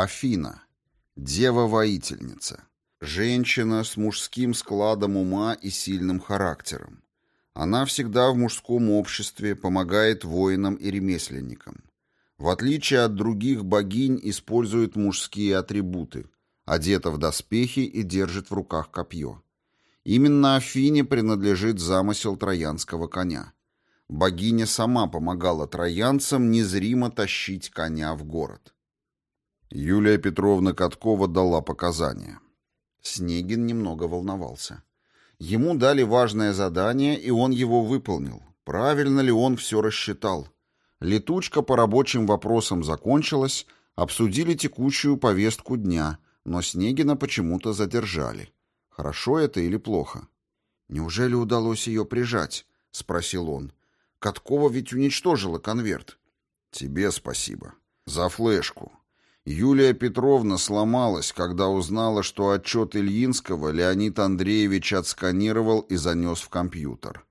Афина. Дева-воительница. Женщина с мужским складом ума и сильным характером. Она всегда в мужском обществе помогает воинам и ремесленникам. В отличие от других богинь, использует мужские атрибуты, одета в доспехи и держит в руках копье. Именно Афине принадлежит замысел троянского коня. Богиня сама помогала троянцам незримо тащить коня в город. Юлия Петровна Каткова дала показания. Снегин немного волновался. Ему дали важное задание, и он его выполнил. Правильно ли он все рассчитал? Летучка по рабочим вопросам закончилась, обсудили текущую повестку дня, но Снегина почему-то задержали. Хорошо это или плохо? «Неужели удалось ее прижать?» — спросил он. «Каткова ведь уничтожила конверт». «Тебе спасибо. За флешку». Юлия Петровна сломалась, когда узнала, что отчет Ильинского Леонид Андреевич отсканировал и занес в компьютер.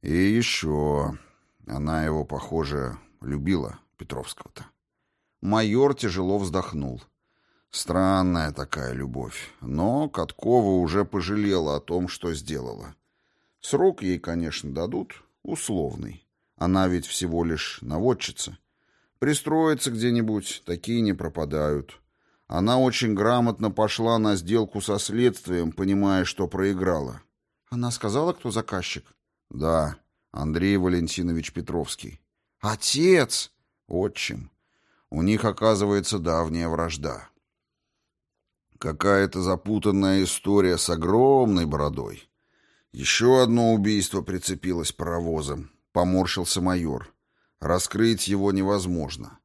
И еще... Она его, похоже, любила, Петровского-то. Майор тяжело вздохнул. Странная такая любовь, но Каткова уже пожалела о том, что сделала. Срок ей, конечно, дадут, условный. Она ведь всего лишь наводчица. Пристроиться где-нибудь, такие не пропадают. Она очень грамотно пошла на сделку со следствием, понимая, что проиграла. Она сказала, кто заказчик? Да, Андрей Валентинович Петровский. Отец! Отчим. У них, оказывается, давняя вражда. Какая-то запутанная история с огромной бородой. Еще одно убийство прицепилось паровозом. Поморщился майор. Раскрыть его невозможно.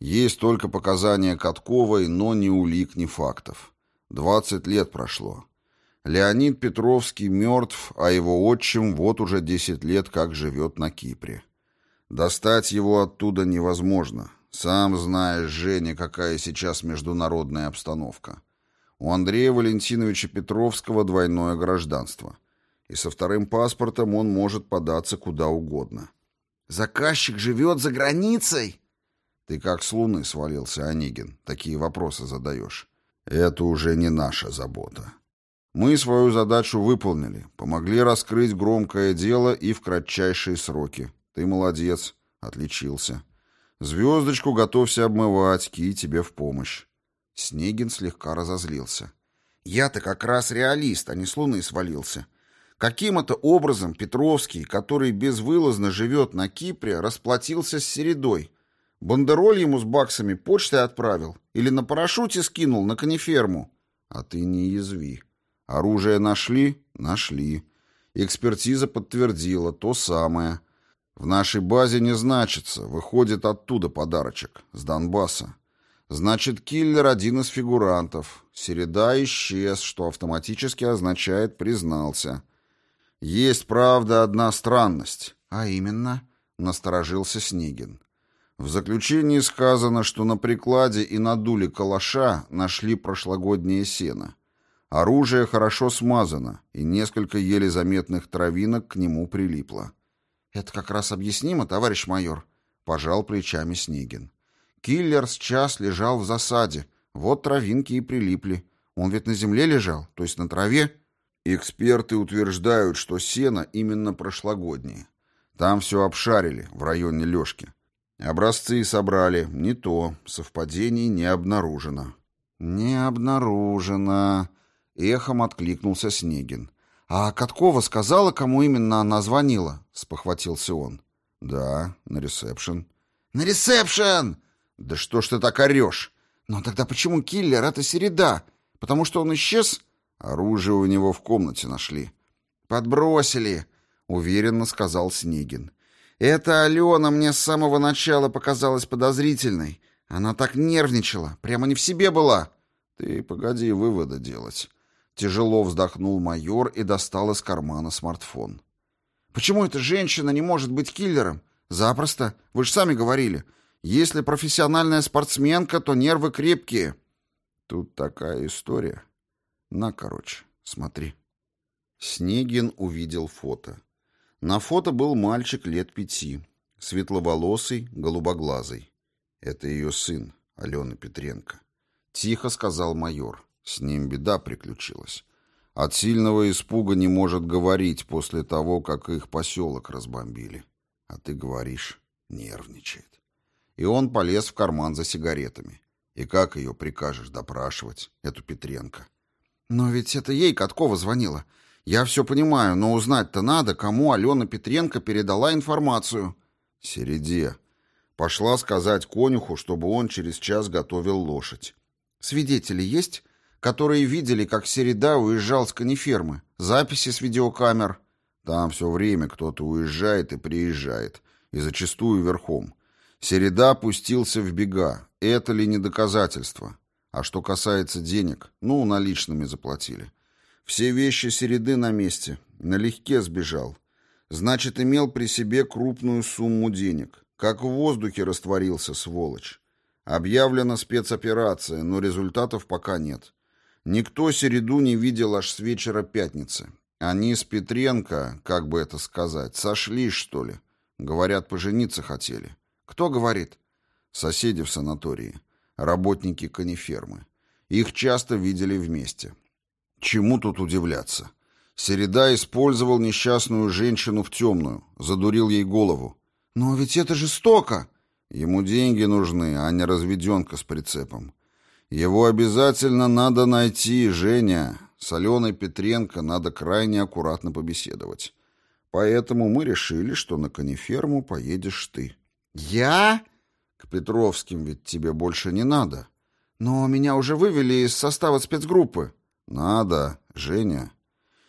Есть только показания Катковой, но ни улик, ни фактов. Двадцать лет прошло. Леонид Петровский мертв, а его отчим вот уже десять лет как живет на Кипре. Достать его оттуда невозможно. Сам знаешь, Женя, какая сейчас международная обстановка. У Андрея Валентиновича Петровского двойное гражданство. И со вторым паспортом он может податься куда угодно. «Заказчик живет за границей?» «Ты как с луны свалился, Онегин. Такие вопросы задаешь. Это уже не наша забота. Мы свою задачу выполнили, помогли раскрыть громкое дело и в кратчайшие сроки. Ты молодец, отличился. Звездочку готовься обмывать, ки тебе в помощь. Снегин слегка разозлился. Я-то как раз реалист, а не с луны свалился. Каким это образом Петровский, который безвылазно живет на Кипре, расплатился с Середой? Бандероль ему с баксами почтой отправил? Или на парашюте скинул на каниферму? А ты не язви. Оружие нашли? Нашли. Экспертиза подтвердила то самое. В нашей базе не значится, выходит оттуда подарочек, с Донбасса. Значит, киллер один из фигурантов. Середа исчез, что автоматически означает «признался». Есть, правда, одна странность. А именно, насторожился Снегин. В заключении сказано, что на прикладе и на дуле калаша нашли прошлогоднее сено. Оружие хорошо смазано, и несколько еле заметных травинок к нему прилипло. «Это как раз объяснимо, товарищ майор», — пожал плечами Снегин. «Киллер с час лежал в засаде. Вот травинки и прилипли. Он ведь на земле лежал, то есть на траве». Эксперты утверждают, что сено именно прошлогоднее. Там все обшарили, в районе Лешки. Образцы собрали. Не то. Совпадений не обнаружено. «Не обнаружено», Эхом откликнулся Снегин. «А Каткова сказала, кому именно она звонила?» — спохватился он. «Да, на ресепшн». «На ресепшн!» «Да что ж ты так орешь?» «Но тогда почему киллер — это Середа? Потому что он исчез?» «Оружие у него в комнате нашли». «Подбросили», — уверенно сказал Снегин. «Эта Алена мне с самого начала показалась подозрительной. Она так нервничала, прямо не в себе была». «Ты погоди выводы делать». Тяжело вздохнул майор и достал из кармана смартфон. «Почему эта женщина не может быть киллером? Запросто. Вы же сами говорили. Если профессиональная спортсменка, то нервы крепкие». «Тут такая история. На, короче, смотри». Снегин увидел фото. На фото был мальчик лет пяти, светловолосый, голубоглазый. Это ее сын, Алена Петренко. Тихо сказал майор. С ним беда приключилась. От сильного испуга не может говорить после того, как их поселок разбомбили. А ты говоришь, нервничает. И он полез в карман за сигаретами. И как ее прикажешь допрашивать, эту Петренко? Но ведь это ей Каткова звонила. Я все понимаю, но узнать-то надо, кому Алена Петренко передала информацию. Середе. Пошла сказать конюху, чтобы он через час готовил лошадь. Свидетели есть? которые видели, как Середа уезжал с конифермы. Записи с видеокамер. Там все время кто-то уезжает и приезжает, и зачастую верхом. Середа пустился в бега. Это ли не доказательство? А что касается денег, ну, наличными заплатили. Все вещи Середы на месте. Налегке сбежал. Значит, имел при себе крупную сумму денег. Как в воздухе растворился, сволочь. Объявлена спецоперация, но результатов пока нет. Никто Середу не видел аж с вечера пятницы. Они с Петренко, как бы это сказать, сошлись, что ли. Говорят, пожениться хотели. Кто говорит? Соседи в санатории. Работники конифермы. Их часто видели вместе. Чему тут удивляться? Середа использовал несчастную женщину в темную, задурил ей голову. «Но ведь это жестоко!» Ему деньги нужны, а не разведенка с прицепом. Его обязательно надо найти, Женя. С Аленой Петренко надо крайне аккуратно побеседовать. Поэтому мы решили, что на кониферму поедешь ты. Я? К Петровским ведь тебе больше не надо. Но меня уже вывели из состава спецгруппы. Надо, Женя.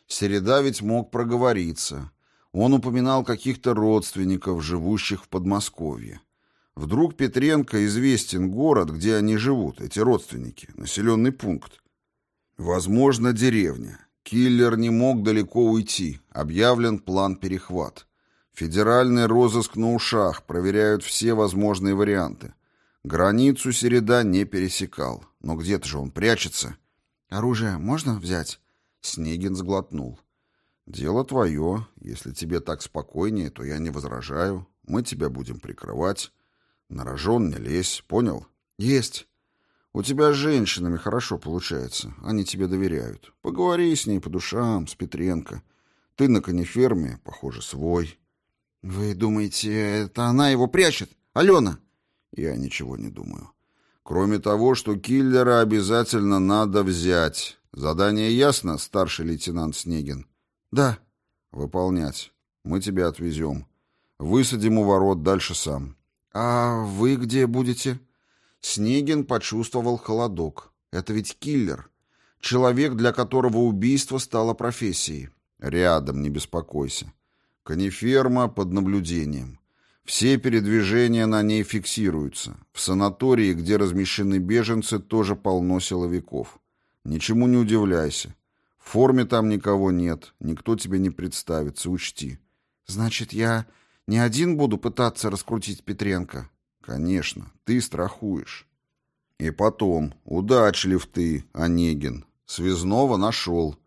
Середа ведь мог проговориться. Он упоминал каких-то родственников, живущих в Подмосковье. Вдруг Петренко известен город, где они живут, эти родственники, населенный пункт. Возможно, деревня. Киллер не мог далеко уйти. Объявлен план перехват. Федеральный розыск на ушах, проверяют все возможные варианты. Границу Середа не пересекал. Но где-то же он прячется. «Оружие можно взять?» Снегин сглотнул. «Дело твое. Если тебе так спокойнее, то я не возражаю. Мы тебя будем прикрывать. На рожон не лезь, понял? Есть. У тебя с женщинами хорошо получается. Они тебе доверяют. Поговори с ней по душам, с Петренко. Ты на кониферме, похоже, свой. Вы думаете, это она его прячет? Алена? Я ничего не думаю. Кроме того, что киллера обязательно надо взять. Задание ясно, старший лейтенант Снегин? Да. Выполнять. Мы тебя отвезем. Высадим у ворот, дальше сам. «А вы где будете?» Снегин почувствовал холодок. «Это ведь киллер. Человек, для которого убийство стало профессией. Рядом, не беспокойся. Кониферма под наблюдением. Все передвижения на ней фиксируются. В санатории, где размещены беженцы, тоже полно силовиков. Ничему не удивляйся. В форме там никого нет, никто тебе не представится, учти. Значит, я не один буду пытаться раскрутить Петренко. Конечно, ты страхуешь. И потом, удачлив ты, Онегин. Связного нашел.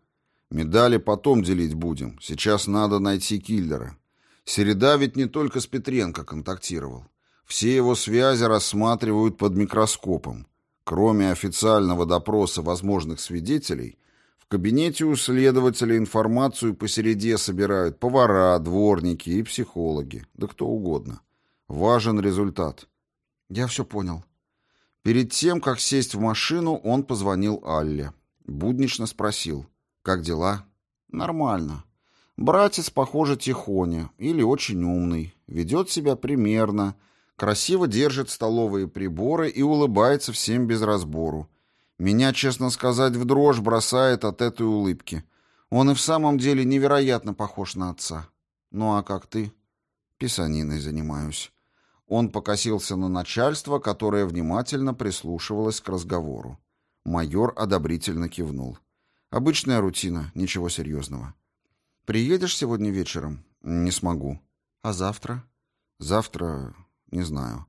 Медали потом делить будем. Сейчас надо найти киллера. Середа ведь не только с Петренко контактировал. Все его связи рассматривают под микроскопом. Кроме официального допроса возможных свидетелей, кабинете у следователя информацию по середе собирают повара, дворники и психологи, да кто угодно. Важен результат. Я все понял. Перед тем, как сесть в машину, он позвонил Алле. Буднично спросил. «Как дела?» «Нормально. Братец, похоже, тихоня или очень умный. Ведет себя примерно. Красиво держит столовые приборы и улыбается всем без разбору. Меня, честно сказать, в дрожь бросает от этой улыбки. Он и в самом деле невероятно похож на отца. Ну а как ты? Писаниной занимаюсь. Он покосился на начальство, которое внимательно прислушивалось к разговору. Майор одобрительно кивнул. Обычная рутина, ничего серьезного. Приедешь сегодня вечером? Не смогу. А завтра? Завтра, не знаю.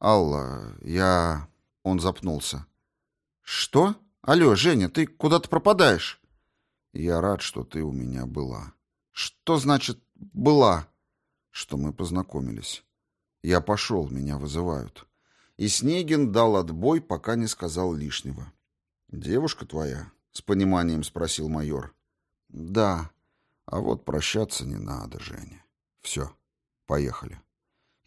Алла, я... Он запнулся. «Что? Алло, Женя, ты куда-то пропадаешь?» «Я рад, что ты у меня была». «Что значит «была»?» «Что мы познакомились. Я пошел, меня вызывают». И Снегин дал отбой, пока не сказал лишнего. «Девушка твоя?» — с пониманием спросил майор. «Да. А вот прощаться не надо, Женя. Все, поехали».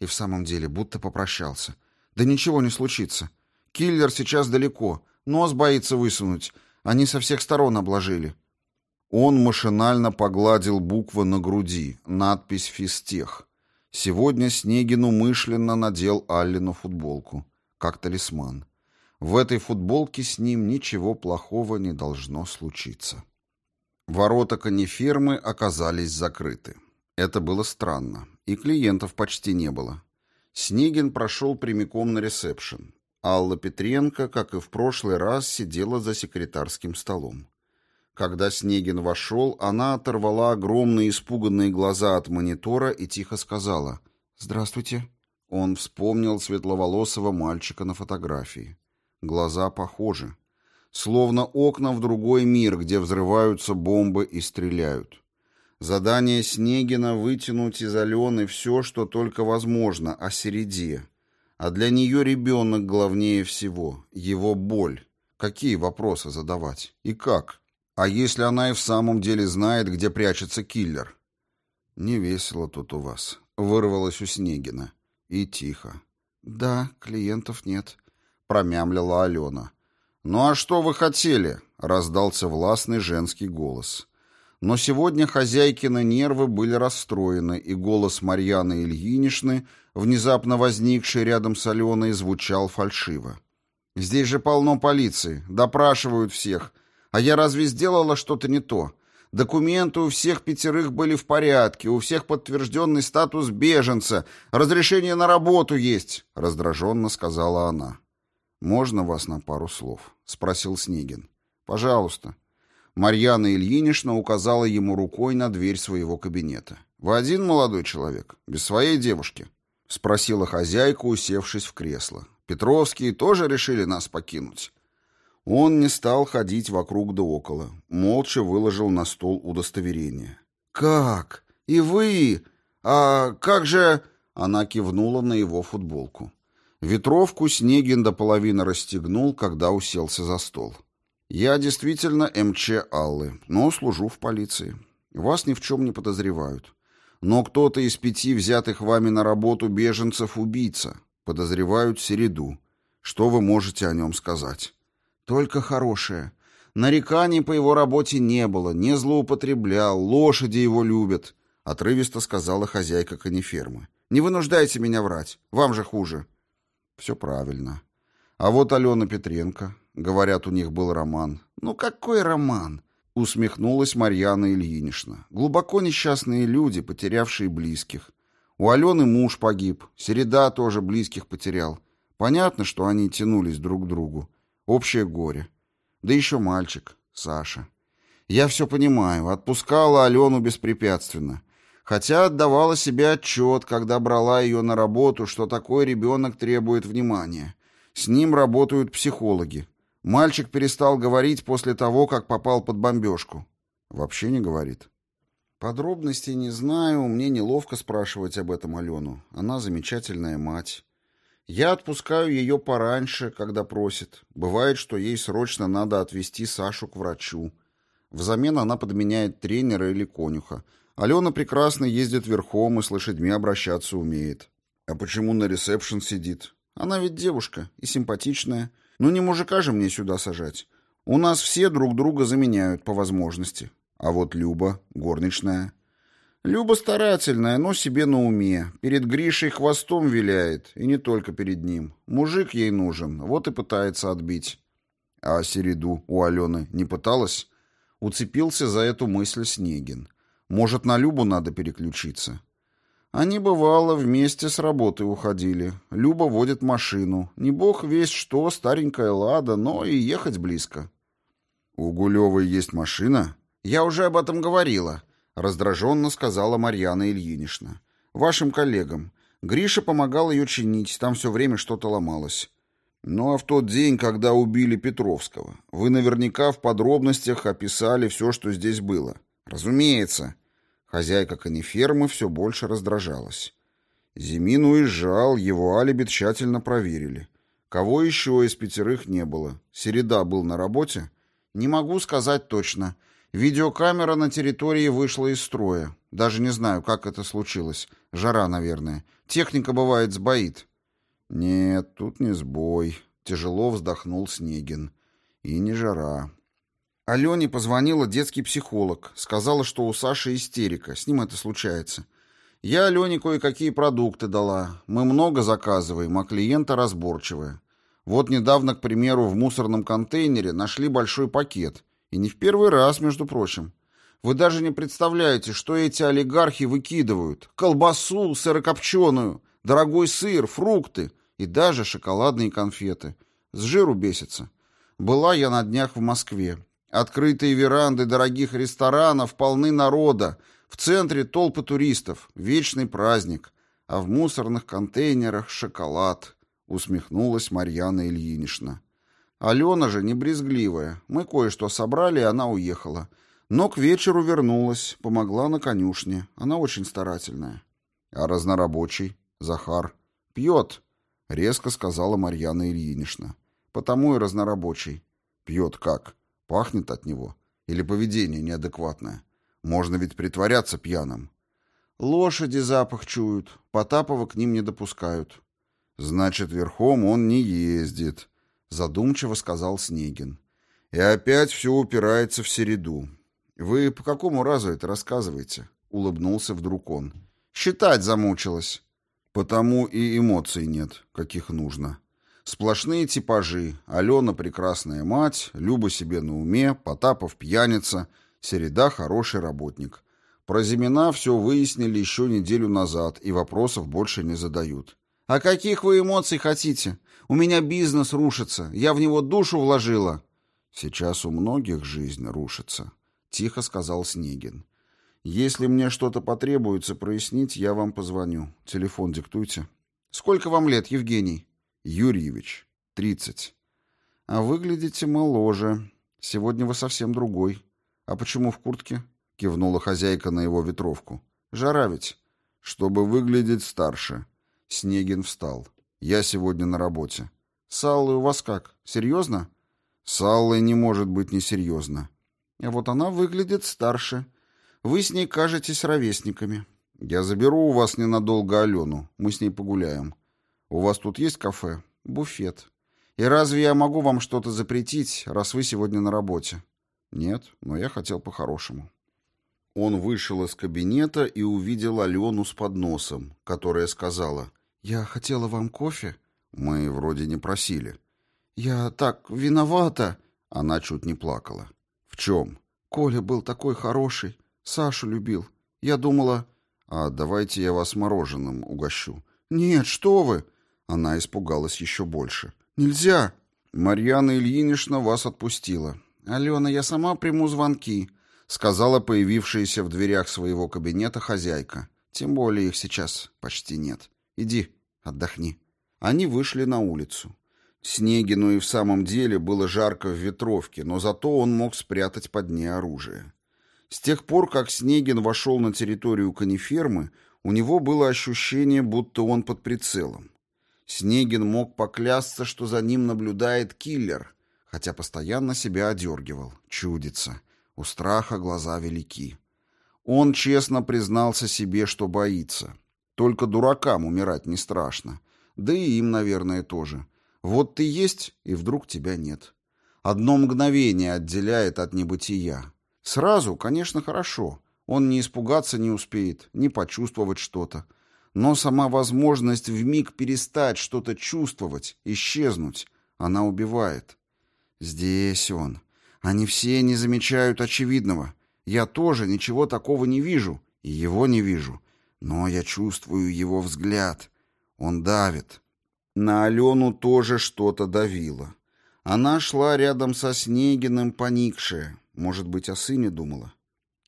И в самом деле будто попрощался. «Да ничего не случится. Киллер сейчас далеко. Нос боится высунуть. Они со всех сторон обложили». Он машинально погладил буквы на груди, надпись «Физтех». Сегодня Снегин умышленно надел Аллину футболку, как талисман. В этой футболке с ним ничего плохого не должно случиться. Ворота конифермы оказались закрыты. Это было странно, и клиентов почти не было. Снегин прошел прямиком на ресепшн. Алла Петренко, как и в прошлый раз, сидела за секретарским столом. Когда Снегин вошел, она оторвала огромные испуганные глаза от монитора и тихо сказала «Здравствуйте». Он вспомнил светловолосого мальчика на фотографии. Глаза похожи. Словно окна в другой мир, где взрываются бомбы и стреляют. Задание Снегина — вытянуть из Алены все, что только возможно, о середе. А для нее ребенок главнее всего, его боль. Какие вопросы задавать? И как? А если она и в самом деле знает, где прячется киллер? Не весело тут у вас, вырвалось у Снегина. И тихо. Да, клиентов нет, промямлила Алена. Ну а что вы хотели? раздался властный женский голос. Но сегодня хозяйкины нервы были расстроены, и голос Марьяны Ильиничны, внезапно возникший рядом с Аленой, звучал фальшиво. «Здесь же полно полиции, допрашивают всех, а я разве сделала что-то не то? Документы у всех пятерых были в порядке, у всех подтвержденный статус беженца, разрешение на работу есть», — раздраженно сказала она. «Можно вас на пару слов?» — спросил Снегин. «Пожалуйста». Марьяна Ильинична указала ему рукой на дверь своего кабинета. «Вы один молодой человек? Без своей девушки?» — спросила хозяйка, усевшись в кресло. «Петровские тоже решили нас покинуть?» Он не стал ходить вокруг да около, молча выложил на стол удостоверение. «Как? И вы? А как же...» Она кивнула на его футболку. Ветровку Снегин до половины расстегнул, когда уселся за стол. «Я действительно МЧ Аллы, но служу в полиции. Вас ни в чем не подозревают. Но кто-то из пяти взятых вами на работу беженцев убийца. Подозревают Середу. Что вы можете о нем сказать?» Только хорошее. Нареканий по его работе не было, не злоупотреблял, лошади его любят, отрывисто сказала хозяйка конифермы. Не вынуждайте меня врать, вам же хуже. Все правильно. А вот Алена Петренко, говорят, у них был роман. Ну какой роман? Усмехнулась Марьяна Ильинична. Глубоко несчастные люди, потерявшие близких. У Алены муж погиб, Середа тоже близких потерял. Понятно, что они тянулись друг к другу. Общее горе. Да еще мальчик, Саша. Я все понимаю, отпускала Алену беспрепятственно. Хотя отдавала себе отчет, когда брала ее на работу, что такой ребенок требует внимания. С ним работают психологи. Мальчик перестал говорить после того, как попал под бомбежку. Вообще не говорит. Подробностей не знаю, мне неловко спрашивать об этом Алену. Она замечательная мать. Я отпускаю ее пораньше, когда просит. Бывает, что ей срочно надо отвезти Сашу к врачу. Взамен она подменяет тренера или конюха. Алена прекрасно ездит верхом и с лошадьми обращаться умеет. А почему на ресепшн сидит? Она ведь девушка и симпатичная. Ну не мужика же мне сюда сажать. У нас все друг друга заменяют по возможности. А вот Люба, горничная, Люба старательная, но себе на уме. Перед Гришей хвостом виляет, и не только перед ним. Мужик ей нужен, вот и пытается отбить. А Середу у Алены не пыталась? Уцепился за эту мысль Снегин. Может, на Любу надо переключиться? Они, бывало, вместе с работы уходили. Люба водит машину. Не бог весь что, старенькая лада, но и ехать близко. У Гулевой есть машина? Я уже об этом говорила. Раздраженно сказала Марьяна Ильинична. «Вашим коллегам. Гриша помогал ее чинить, там все время что-то ломалось. Ну а в тот день, когда убили Петровского, вы наверняка в подробностях описали все, что здесь было. Разумеется». Хозяйка конифермы все больше раздражалась. Зимин уезжал, его алиби тщательно проверили. Кого еще из пятерых не было? Середа был на работе? Не могу сказать точно. Видеокамера на территории вышла из строя. Даже не знаю, как это случилось. Жара, наверное. Техника, бывает, сбоит. Нет, тут не сбой. Тяжело вздохнул Снегин. И не жара. Алене позвонила детский психолог. Сказала, что у Саши истерика. С ним это случается. Я Алене кое-какие продукты дала. Мы много заказываем, а клиента разборчивая. Вот недавно, к примеру, в мусорном контейнере нашли большой пакет. И не в первый раз, между прочим. Вы даже не представляете, что эти олигархи выкидывают. Колбасу сырокопченую, дорогой сыр, фрукты и даже шоколадные конфеты. С жиру бесится. Была я на днях в Москве. Открытые веранды дорогих ресторанов полны народа, в центре толпы туристов, вечный праздник, а в мусорных контейнерах шоколад, усмехнулась Марьяна Ильинична. Алена же не брезгливая. Мы кое-что собрали, и она уехала. Но к вечеру вернулась, помогла на конюшне. Она очень старательная. А разнорабочий, Захар, пьет, резко сказала Марьяна Ильинична. Потому и разнорабочий. Пьет как? Пахнет от него? Или поведение неадекватное? Можно ведь притворяться пьяным. Лошади запах чуют, Потапова к ним не допускают. Значит, верхом он не ездит, задумчиво сказал Снегин. И опять все упирается в середу. Вы по какому разу это рассказываете? улыбнулся вдруг он. Считать замучилась. Потому и эмоций нет, каких нужно. Сплошные типажи. Алена прекрасная мать, Люба себе на уме, Потапов пьяница — Середа хороший работник. Про Зимина все выяснили еще неделю назад, и вопросов больше не задают. «А каких вы эмоций хотите? У меня бизнес рушится, я в него душу вложила». «Сейчас у многих жизнь рушится», — тихо сказал Снегин. «Если мне что-то потребуется прояснить, я вам позвоню. Телефон диктуйте». «Сколько вам лет, Евгений?» «Юрьевич, тридцать». «А выглядите моложе. Сегодня вы совсем другой». «А почему в куртке?» — кивнула хозяйка на его ветровку. «Жара ведь». «Чтобы выглядеть старше». Снегин встал. «Я сегодня на работе». «С Аллой у вас как? Серьезно?» «С Аллой не может быть несерьезно». «А вот она выглядит старше. Вы с ней кажетесь ровесниками». «Я заберу у вас ненадолго Алену. Мы с ней погуляем. У вас тут есть кафе?» «Буфет. И разве я могу вам что-то запретить, раз вы сегодня на работе?» Нет, но я хотел по-хорошему. Он вышел из кабинета и увидел Алену с подносом, которая сказала, «Я хотела вам кофе». Мы вроде не просили. «Я так виновата». Она чуть не плакала. «В чем?» «Коля был такой хороший, Сашу любил. Я думала...» «А давайте я вас мороженым угощу». «Нет, что вы!» Она испугалась еще больше. «Нельзя!» «Марьяна Ильинична вас отпустила. «Алена, я сама приму звонки», — сказала появившаяся в дверях своего кабинета хозяйка. «Тем более их сейчас почти нет. Иди, отдохни». Они вышли на улицу. Снегину и в самом деле было жарко в ветровке, но зато он мог спрятать под ней оружие. С тех пор, как Снегин вошел на территорию канифермы, у него было ощущение, будто он под прицелом. Снегин мог поклясться, что за ним наблюдает киллер — хотя постоянно себя одергивал. Чудится. У страха глаза велики. Он честно признался себе, что боится. Только дуракам умирать не страшно. Да и им, наверное, тоже. Вот ты есть, и вдруг тебя нет. Одно мгновение отделяет от небытия. Сразу, конечно, хорошо. Он не испугаться не успеет, не почувствовать что-то. Но сама возможность вмиг перестать что-то чувствовать, исчезнуть, она убивает. Здесь он. Они все не замечают очевидного. Я тоже ничего такого не вижу, и его не вижу. Но я чувствую его взгляд. Он давит. На Алену тоже что-то давило. Она шла рядом со Снегиным, поникшая. Может быть, о сыне думала.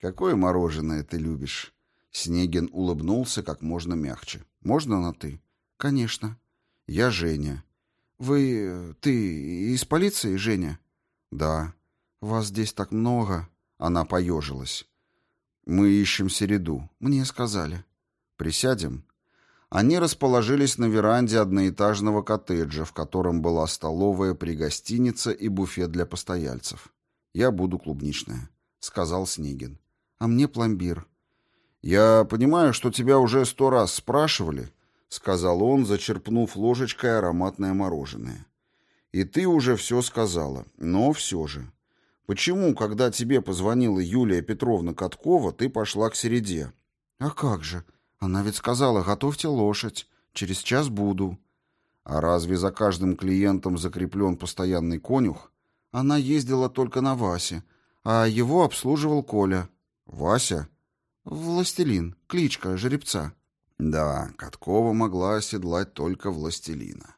«Какое мороженое ты любишь?» Снегин улыбнулся как можно мягче. «Можно на «ты»?» «Конечно». «Я Женя. «Вы... ты из полиции, Женя?» «Да». «Вас здесь так много...» Она поежилась. «Мы ищем Середу». «Мне сказали». «Присядем?» Они расположились на веранде одноэтажного коттеджа, в котором была столовая при гостинице и буфет для постояльцев. «Я буду клубничная», — сказал Снегин. «А мне пломбир». «Я понимаю, что тебя уже сто раз спрашивали», — сказал он, зачерпнув ложечкой ароматное мороженое. «И ты уже все сказала, но все же. Почему, когда тебе позвонила Юлия Петровна Каткова, ты пошла к Середе?» «А как же?» Она ведь сказала, готовьте лошадь, через час буду. А разве за каждым клиентом закреплен постоянный конюх? Она ездила только на Васе, а его обслуживал Коля. Вася? Властелин, кличка жеребца. Да, Каткова могла оседлать только властелина.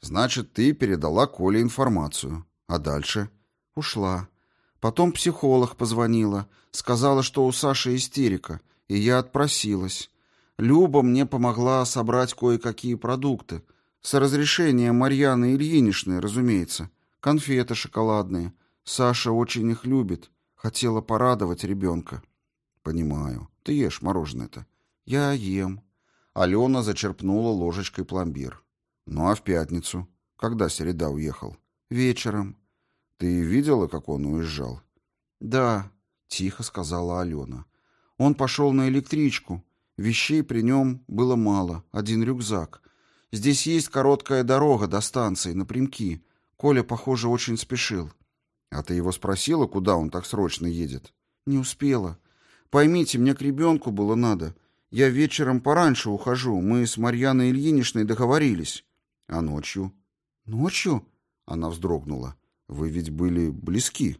Значит, ты передала Коле информацию. А дальше? Ушла. Потом психолог позвонила, сказала, что у Саши истерика, и я отпросилась. Люба мне помогла собрать кое-какие продукты. С разрешения Марьяны Ильиничны, разумеется. Конфеты шоколадные. Саша очень их любит. Хотела порадовать ребенка. Понимаю. Ты ешь мороженое-то. Я ем. Алена зачерпнула ложечкой пломбир. Ну а в пятницу? Когда Середа уехал? Вечером. Ты видела, как он уезжал? Да, тихо сказала Алена. Он пошел на электричку. Вещей при нем было мало, один рюкзак. Здесь есть короткая дорога до станции, напрямки. Коля, похоже, очень спешил. А ты его спросила, куда он так срочно едет? Не успела. Поймите, мне к ребенку было надо. Я вечером пораньше ухожу. Мы с Марьяной Ильиничной договорились. А ночью? Ночью? Она вздрогнула. Вы ведь были близки.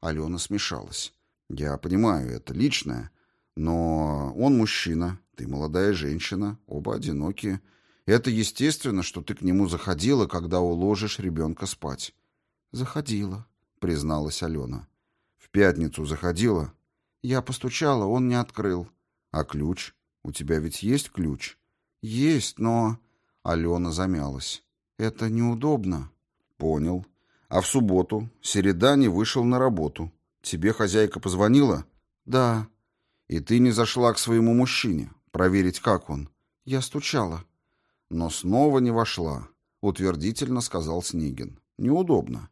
Алена смешалась. Я понимаю, это личное. Но он мужчина, ты молодая женщина, оба одинокие. Это естественно, что ты к нему заходила, когда уложишь ребенка спать. Заходила, призналась Алена. В пятницу заходила? Я постучала, он не открыл. А ключ? У тебя ведь есть ключ? Есть, но... Алена замялась. Это неудобно. Понял. А в субботу Середа не вышел на работу. Тебе хозяйка позвонила? Да. И ты не зашла к своему мужчине, проверить, как он. Я стучала. Но снова не вошла, утвердительно сказал Снегин. Неудобно.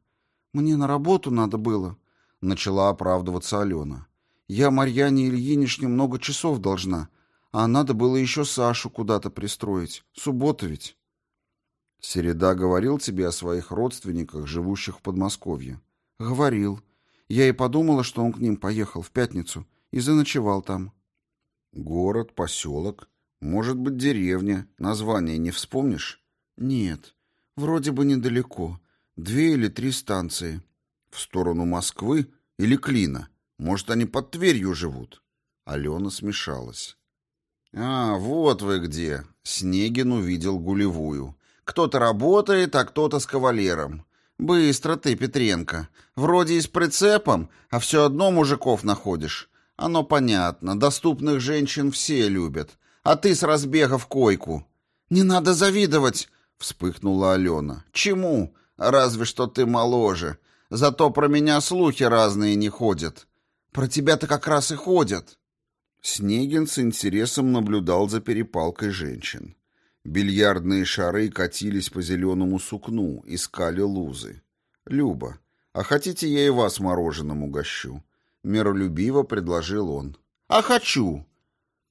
Мне на работу надо было, начала оправдываться Алена. Я Марьяне Ильиничне много часов должна, а надо было еще Сашу куда-то пристроить. Суббота ведь. Середа говорил тебе о своих родственниках, живущих в Подмосковье. Говорил. Я и подумала, что он к ним поехал в пятницу и заночевал там. Город, поселок, может быть, деревня. Название не вспомнишь? Нет, вроде бы недалеко. Две или три станции. В сторону Москвы или Клина? Может, они под Тверью живут? Алена смешалась. «А, вот вы где!» Снегин увидел гулевую. «Кто-то работает, а кто-то с кавалером. Быстро ты, Петренко. Вроде и с прицепом, а все одно мужиков находишь. Оно понятно, доступных женщин все любят. А ты с разбега в койку. Не надо завидовать, вспыхнула Алена. Чему? Разве что ты моложе. Зато про меня слухи разные не ходят. Про тебя-то как раз и ходят. Снегин с интересом наблюдал за перепалкой женщин. Бильярдные шары катились по зеленому сукну, искали лузы. «Люба, а хотите, я и вас мороженым угощу?» Миролюбиво предложил он. «А хочу!»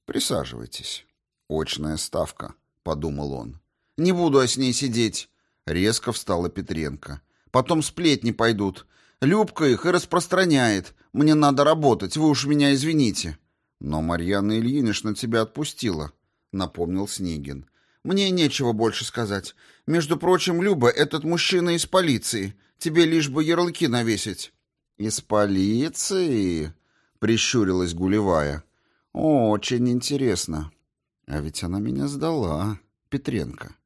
«Присаживайтесь». «Очная ставка», — подумал он. «Не буду я с ней сидеть». Резко встала Петренко. «Потом сплетни пойдут. Любка их и распространяет. Мне надо работать, вы уж меня извините». «Но Марьяна Ильинична тебя отпустила», — напомнил Снегин. «Мне нечего больше сказать. Между прочим, Люба, этот мужчина из полиции. Тебе лишь бы ярлыки навесить». «Из полиции?» — прищурилась Гулевая. «Очень интересно. А ведь она меня сдала, Петренко».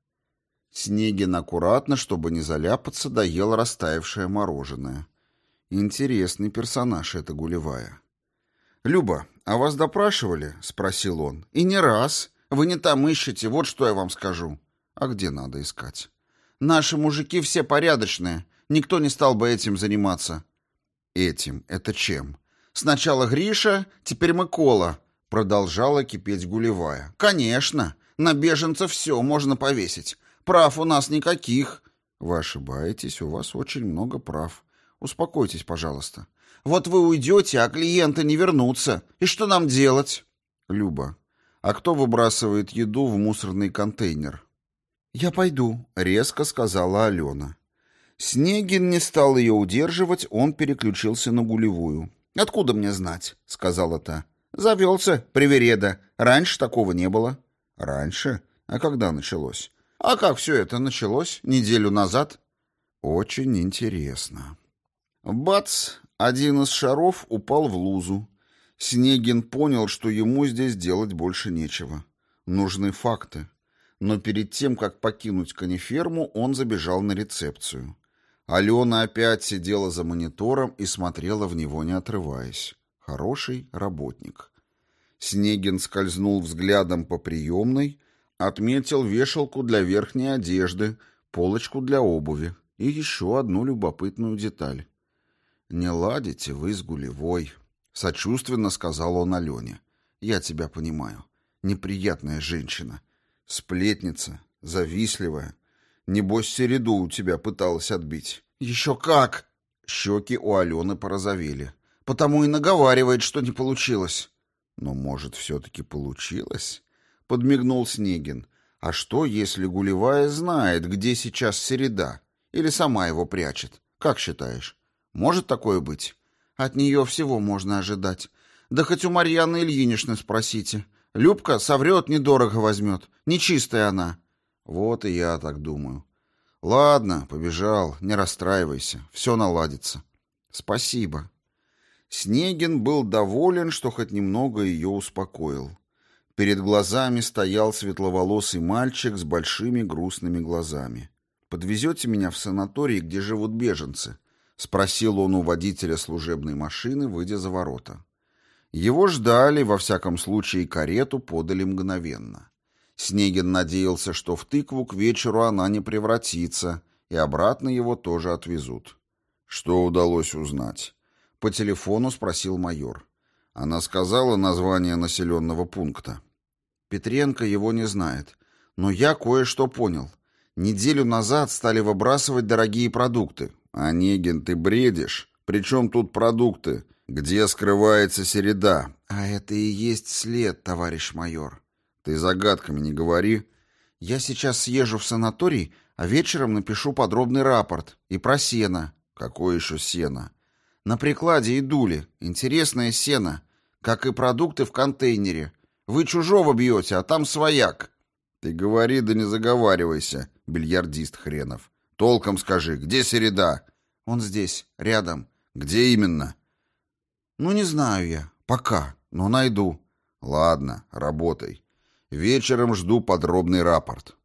Снегин аккуратно, чтобы не заляпаться, доел растаявшее мороженое. Интересный персонаж эта Гулевая. «Люба, а вас допрашивали?» — спросил он. «И не раз. Вы не там ищете, вот что я вам скажу». «А где надо искать?» «Наши мужики все порядочные. Никто не стал бы этим заниматься. Этим. Это чем? Сначала Гриша, теперь Микола. Продолжала кипеть гулевая. Конечно. На беженцев все можно повесить. Прав у нас никаких. Вы ошибаетесь, у вас очень много прав. Успокойтесь, пожалуйста. Вот вы уйдете, а клиенты не вернутся. И что нам делать? Люба, а кто выбрасывает еду в мусорный контейнер? Я пойду, резко сказала Алена. Снегин не стал ее удерживать, он переключился на гулевую. «Откуда мне знать?» — сказала та. «Завелся, привереда. Раньше такого не было». «Раньше? А когда началось?» «А как все это началось? Неделю назад?» «Очень интересно». Бац! Один из шаров упал в лузу. Снегин понял, что ему здесь делать больше нечего. Нужны факты. Но перед тем, как покинуть каниферму, он забежал на рецепцию. Алена опять сидела за монитором и смотрела в него, не отрываясь. Хороший работник. Снегин скользнул взглядом по приемной, отметил вешалку для верхней одежды, полочку для обуви и еще одну любопытную деталь. «Не ладите вы с Гулевой», — сочувственно сказал он Алене. «Я тебя понимаю. Неприятная женщина. Сплетница, завистливая. Небось, середу у тебя пыталась отбить. Еще как! Щеки у Алены порозовели. Потому и наговаривает, что не получилось. Но, может, все-таки получилось? Подмигнул Снегин. А что, если Гулевая знает, где сейчас Середа? Или сама его прячет? Как считаешь? Может такое быть? От нее всего можно ожидать. Да хоть у Марьяны Ильиничны спросите. Любка соврет, недорого возьмет. Нечистая она. Вот и я так думаю. Ладно, побежал, не расстраивайся, все наладится. Спасибо. Снегин был доволен, что хоть немного ее успокоил. Перед глазами стоял светловолосый мальчик с большими грустными глазами. «Подвезете меня в санаторий, где живут беженцы?» — спросил он у водителя служебной машины, выйдя за ворота. Его ждали, во всяком случае, карету подали мгновенно. Снегин надеялся, что в тыкву к вечеру она не превратится, и обратно его тоже отвезут. Что удалось узнать? По телефону спросил майор. Она сказала название населенного пункта. Петренко его не знает. Но я кое-что понял. Неделю назад стали выбрасывать дорогие продукты. Онегин, ты бредишь? Причем тут продукты? Где скрывается середа? А это и есть след, товарищ майор. Ты загадками не говори. Я сейчас съезжу в санаторий, а вечером напишу подробный рапорт. И про сено. Какое еще сено? На прикладе и дули. Интересное сено. Как и продукты в контейнере. Вы чужого бьете, а там свояк. Ты говори, да не заговаривайся, бильярдист хренов. Толком скажи, где Середа? Он здесь, рядом. Где именно? Ну, не знаю я. Пока. Но найду. Ладно, работай. Вечером жду подробный рапорт.